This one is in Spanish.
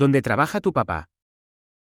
donde trabaja tu papá?